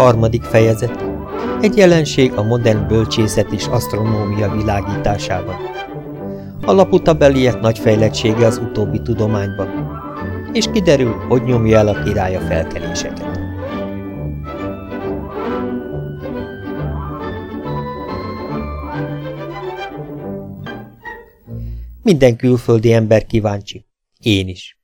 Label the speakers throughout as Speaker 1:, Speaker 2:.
Speaker 1: Harmadik fejezet. Egy jelenség a modern bölcsészet és asztronómia világításában. A laputabeliek nagy fejlettsége az utóbbi tudományban. És kiderül, hogy nyomja el a király felkeléseket. Minden külföldi ember kíváncsi. Én is.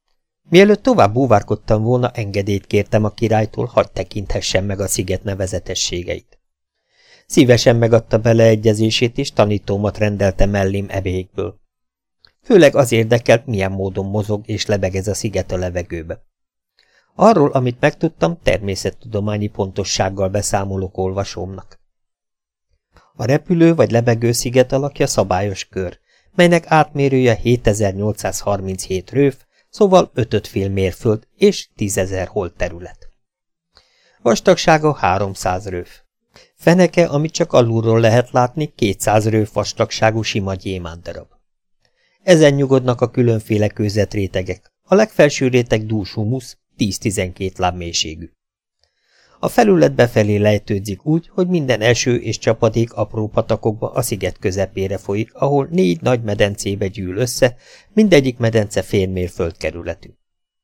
Speaker 1: Mielőtt tovább búvárkodtam volna, engedélyt kértem a királytól, hadd tekinthessen meg a sziget nevezetességeit. Szívesen megadta beleegyezését, és tanítómat rendelte mellém ebékből. Főleg az érdekelt, milyen módon mozog és lebeg ez a sziget a levegőbe. Arról, amit megtudtam, természettudományi pontossággal beszámolok olvasómnak. A repülő vagy lebegő sziget alakja szabályos kör, melynek átmérője 7837 rőf, szóval ötöt fél mérföld és tízezer holt terület. Vastagsága 300 rőf. Feneke, amit csak alulról lehet látni, 200 rőf vastagságú sima gyémándarab. Ezen nyugodnak a különféle kőzetrétegek. A legfelső réteg dús 10-12 láb mélységű. A felület befelé lejtődzik úgy, hogy minden eső és csapadék apró patakokba a sziget közepére folyik, ahol négy nagy medencébe gyűl össze, mindegyik medence férmérföld kerületű.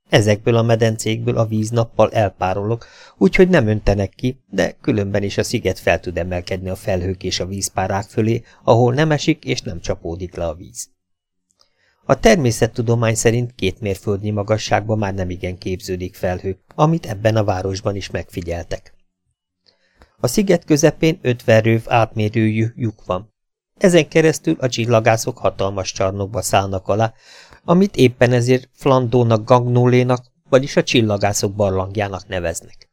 Speaker 1: Ezekből a medencékből a víz nappal elpárolog, úgyhogy nem öntenek ki, de különben is a sziget fel tud emelkedni a felhők és a vízpárák fölé, ahol nem esik és nem csapódik le a víz. A természettudomány szerint két mérföldnyi magasságban már nem igen képződik felhő, amit ebben a városban is megfigyeltek. A sziget közepén ötven röv átmérőjű lyuk van. Ezen keresztül a csillagászok hatalmas csarnokba szállnak alá, amit éppen ezért Flandónak Gagnólénak, vagyis a csillagászok barlangjának neveznek.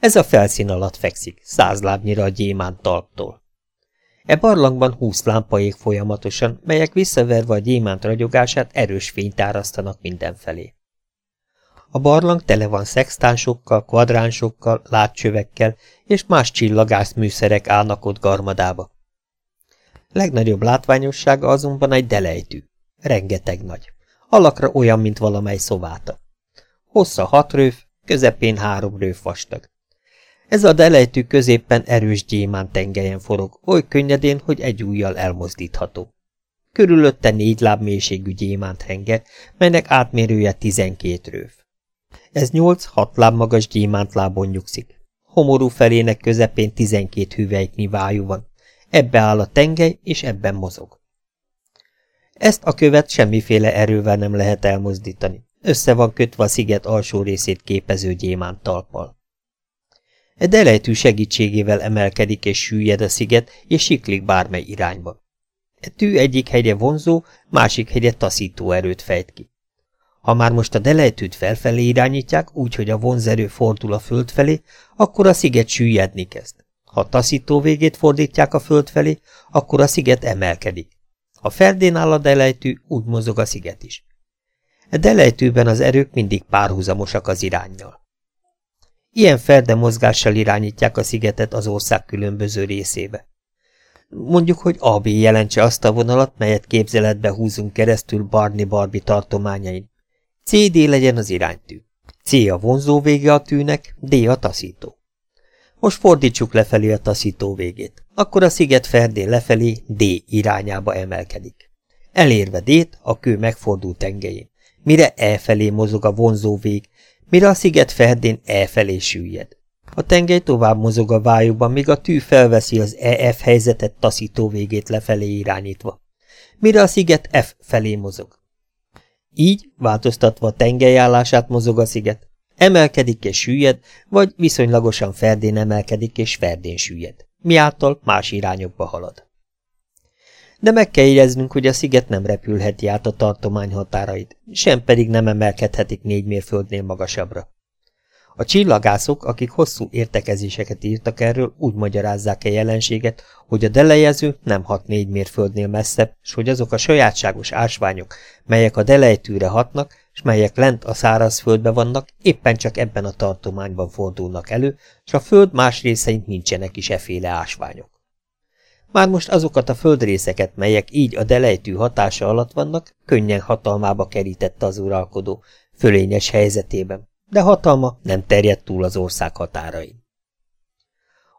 Speaker 1: Ez a felszín alatt fekszik, száz lábnyira a gyémánt talptól. E barlangban húsz lámpa ég folyamatosan, melyek visszaverve a gyémánt ragyogását erős fényt árasztanak mindenfelé. A barlang tele van szextánsokkal, kvadránsokkal, látcsövekkel és más csillagászműszerek állnak ott garmadába. Legnagyobb látványossága azonban egy delejtű. Rengeteg nagy. Alakra olyan, mint valamely szováta. Hossza hat rőv, közepén három rőv vastag. Ez a delejtű középpen erős gyémán tengelyen forog, oly könnyedén, hogy egy ujjal elmozdítható. Körülötte négy láb mélységű gyémánt henger, melynek átmérője tizenkét rőv. Ez nyolc-hat láb magas gyémánt lábon nyugszik. Homorú felének közepén tizenkét hüvelyknyi vájú van. Ebbe áll a tengely, és ebben mozog. Ezt a követ semmiféle erővel nem lehet elmozdítani. Össze van kötve a sziget alsó részét képező gyémánt talpal. E delejtű segítségével emelkedik és süllyed a sziget, és siklik bármely irányba. E tű egyik hegye vonzó, másik hegye taszító erőt fejt ki. Ha már most a delejtűt felfelé irányítják, úgy, hogy a vonzerő fordul a föld felé, akkor a sziget süllyedni kezd. Ha taszító végét fordítják a föld felé, akkor a sziget emelkedik. Ha ferdén áll a delejtű, úgy mozog a sziget is. A delejtűben az erők mindig párhuzamosak az irányjal. Ilyen ferde mozgással irányítják a szigetet az ország különböző részébe. Mondjuk, hogy AB jelentse azt a vonalat, melyet képzeletbe húzunk keresztül Barney-Barbie tartományain. CD legyen az iránytű. C a vonzó vége a tűnek, D a taszító. Most fordítsuk lefelé a taszító végét. Akkor a sziget ferdén lefelé D irányába emelkedik. Elérve D-t, a kő megfordul tengelyén. Mire E felé mozog a vonzó vég, mire a sziget ferdén felé süllyed. A tengely tovább mozog a vájúban, míg a tű felveszi az EF helyzetet taszító végét lefelé irányítva, mire a sziget F felé mozog. Így, változtatva a tengelyállását mozog a sziget, emelkedik és süllyed, vagy viszonylagosan ferdén emelkedik és ferdén süllyed, miáltal más irányokba halad de meg kell éreznünk, hogy a sziget nem repülheti át a tartomány határait, sem pedig nem emelkedhetik négy mérföldnél magasabbra. A csillagászok, akik hosszú értekezéseket írtak erről, úgy magyarázzák a jelenséget, hogy a delejező nem hat négy mérföldnél messzebb, s hogy azok a sajátságos ásványok, melyek a delejtűre hatnak, s melyek lent a szárazföldbe vannak, éppen csak ebben a tartományban fordulnak elő, s a föld más részein nincsenek is eféle ásványok. Már most azokat a földrészeket, melyek így a delejtű hatása alatt vannak, könnyen hatalmába kerítette az uralkodó, fölényes helyzetében, de hatalma nem terjedt túl az ország határain.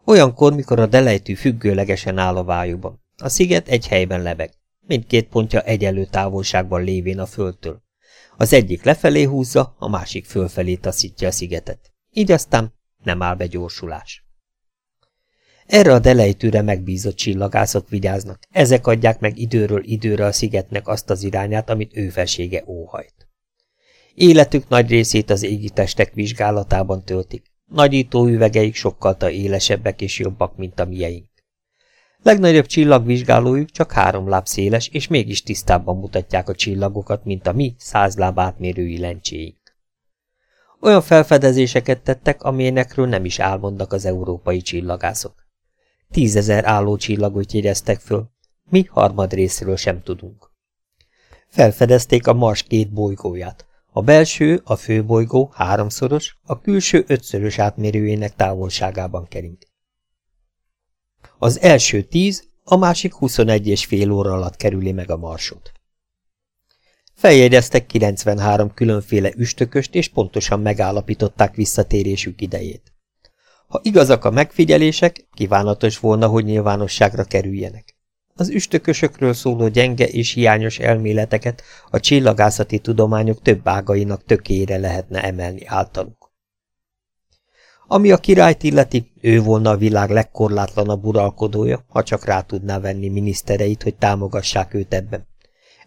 Speaker 1: Olyankor, mikor a delejtű függőlegesen áll a vájúban. A sziget egy helyben lebeg, mindkét pontja egyelő távolságban lévén a földtől. Az egyik lefelé húzza, a másik fölfelé taszítja a szigetet. Így aztán nem áll be gyorsulás. Erre a delejtőre megbízott csillagászok vigyáznak, ezek adják meg időről időre a szigetnek azt az irányát, amit ő felsége óhajt. Életük nagy részét az égitestek vizsgálatában töltik, nagyító üvegeik sokkal élesebbek és jobbak, mint a mieink. Legnagyobb csillagvizsgálójuk csak három láb széles, és mégis tisztábban mutatják a csillagokat, mint a mi száz láb átmérői lencséink. Olyan felfedezéseket tettek, amilyenekről nem is álmodnak az európai csillagászok. Tízezer álló csillagot jegyeztek föl, mi harmad részről sem tudunk. Felfedezték a Mars két bolygóját. A belső, a főbolygó háromszoros, a külső ötszörös átmérőjének távolságában kering. Az első tíz, a másik 21 és fél óra alatt kerüli meg a marsot. Feljegyeztek 93 különféle üstököst, és pontosan megállapították visszatérésük idejét. Ha igazak a megfigyelések, kívánatos volna, hogy nyilvánosságra kerüljenek. Az üstökösökről szóló gyenge és hiányos elméleteket a csillagászati tudományok több ágainak tökére lehetne emelni általuk. Ami a királyt illeti, ő volna a világ legkorlátlanabb uralkodója, ha csak rá tudná venni minisztereit, hogy támogassák őt ebben.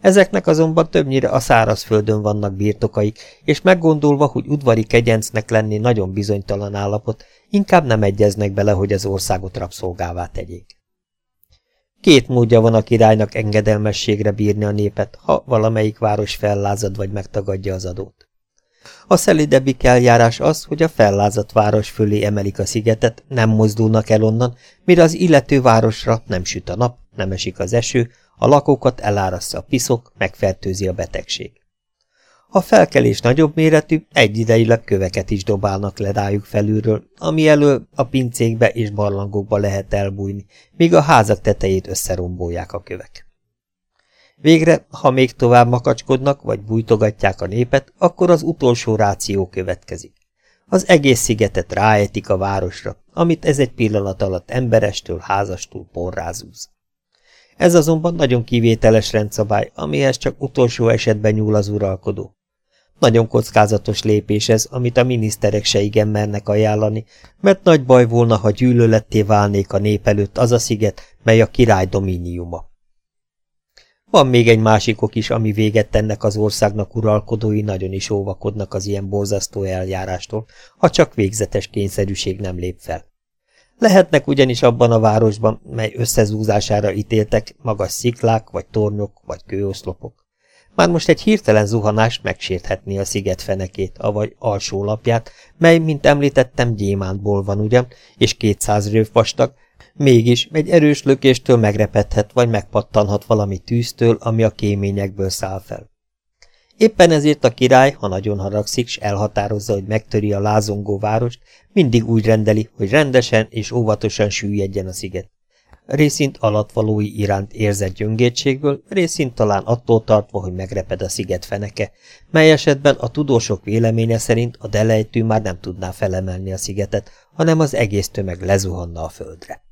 Speaker 1: Ezeknek azonban többnyire a szárazföldön vannak birtokaik, és meggondolva, hogy udvari kegyencnek lenni nagyon bizonytalan állapot, inkább nem egyeznek bele, hogy az országot rabszolgává tegyék. Két módja van a királynak engedelmességre bírni a népet, ha valamelyik város fellázad vagy megtagadja az adót. A szelidebbik eljárás az, hogy a fellázadt város fölé emelik a szigetet, nem mozdulnak el onnan, mire az illető városra nem süt a nap, nem esik az eső, a lakókat elárasztja a piszok, megfertőzi a betegség. Ha felkelés nagyobb méretű, egyidejileg köveket is dobálnak le rájuk felülről, ami elől a pincékbe és barlangokba lehet elbújni, míg a házak tetejét összerombolják a kövek. Végre, ha még tovább makacskodnak, vagy bújtogatják a népet, akkor az utolsó ráció következik. Az egész szigetet ráetik a városra, amit ez egy pillanat alatt emberestől, házastól porrázúz. Ez azonban nagyon kivételes rendszabály, amihez csak utolsó esetben nyúl az uralkodó. Nagyon kockázatos lépés ez, amit a miniszterek se igen mernek ajánlani, mert nagy baj volna, ha gyűlöletté válnék a nép előtt az a sziget, mely a király domíniuma. Van még egy másik ok is, ami véget tennek az országnak uralkodói nagyon is óvakodnak az ilyen borzasztó eljárástól, ha csak végzetes kényszerűség nem lép fel. Lehetnek ugyanis abban a városban, mely összezúzására ítéltek, magas sziklák, vagy tornyok, vagy kőoszlopok. Már most egy hirtelen zuhanás megsérthetné a sziget fenekét, avagy alsó lapját, mely, mint említettem, gyémántból van ugyan, és kétszáz röv vastag, mégis egy erős lökéstől megrepedhet, vagy megpattanhat valami tűztől, ami a kéményekből száll fel. Éppen ezért a király, ha nagyon haragszik, s elhatározza, hogy megtöri a lázongó várost, mindig úgy rendeli, hogy rendesen és óvatosan süllyedjen a sziget részint alatvalói iránt érzett gyöngétségből, részint talán attól tartva, hogy megreped a sziget feneke, mely esetben a tudósok véleménye szerint a delejtő már nem tudná felemelni a szigetet, hanem az egész tömeg lezuhanna a földre.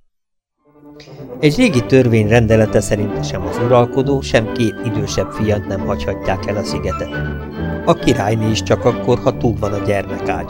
Speaker 1: Egy régi törvény rendelete szerint sem az uralkodó, sem két idősebb fiat nem hagyhatják el a szigetet. A királyné is csak akkor, ha túl van a gyermekágy.